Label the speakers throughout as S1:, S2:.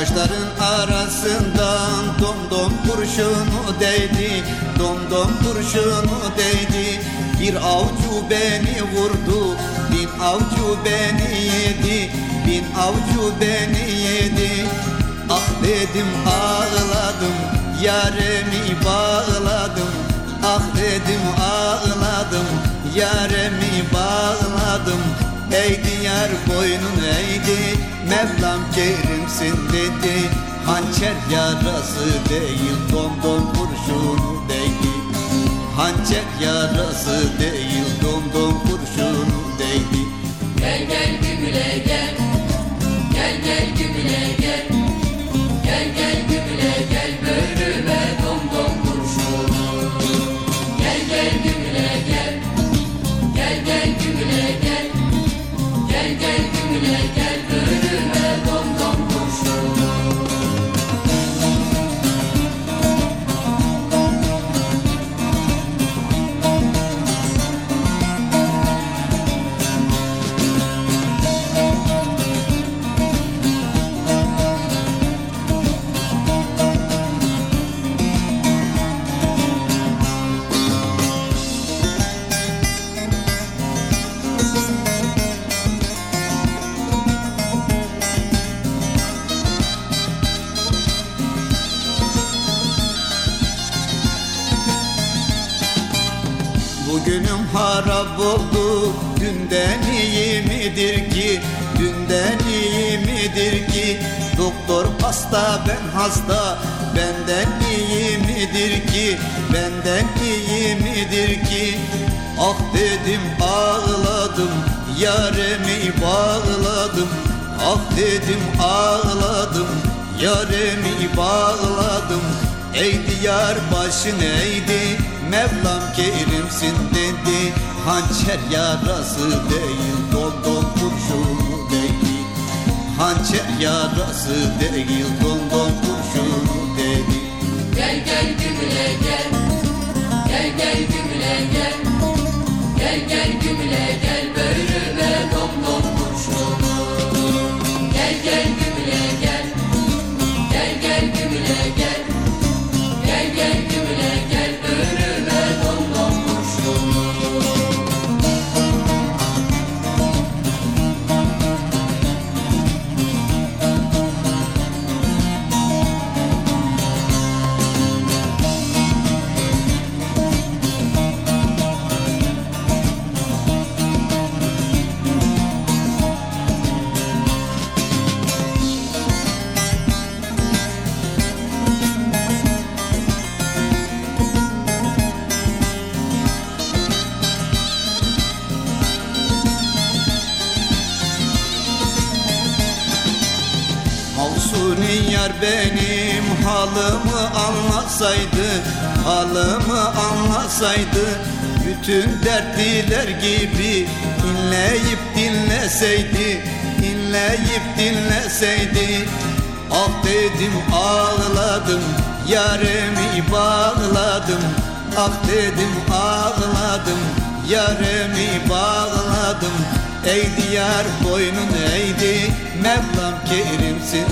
S1: Kaşların arasından dom dom kurşunu değdi Dom dom kurşunu değdi. Bir avcı beni vurdu Bin avcı beni yedi Bin avcı beni yedi. Ah dedim ağladım Yaremi bağladım. Ah dedim ağladım Yaremi bağladım Eğdi yar boynun eğdi Mevlam kerimsin dedi. Hançer yarası değil Dom dom kurşunu değdi Hançer yarası değil Dom dom kurşunu değdi Bugünüm harap oldu. Dünden iyi midir ki? Dünden iyi midir ki? Doktor hasta ben hasta. Benden iyi midir ki? Benden iyi midir ki? Ah dedim ağladım. Yaremi bağladım. Ah dedim ağladım. Yaremi bağladım. Eğdi yar başın eğdi Mevlam kerimsin dedi. Hançer yarası değil Dom dom kurşunu değil Hançer yarası değil Dom dom kurşunu değil
S2: Gel gel gümüle gel. Gel gel gümüle gel. Gel gel gümüle gel. Bölüme dom dom kurşunu. Gel gel gümüle gel. Gel gel gümüle Gel
S1: Mahsuni yar benim halımı anlasaydı Halımı anlasaydı Bütün dertliler gibi inleyip dinleseydi inleyip dinleseydi. Ah dedim ağladım Yaremi bağladım. Ah dedim ağladım Yaremi bağladım. Eğdi yar boynun eğdi Mevlam kerimsin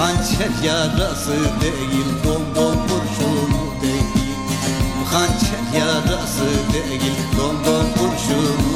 S1: Hançer yarası değil Dom dom kurşunu değil. Hançer yarası değil Dom dom kurşunu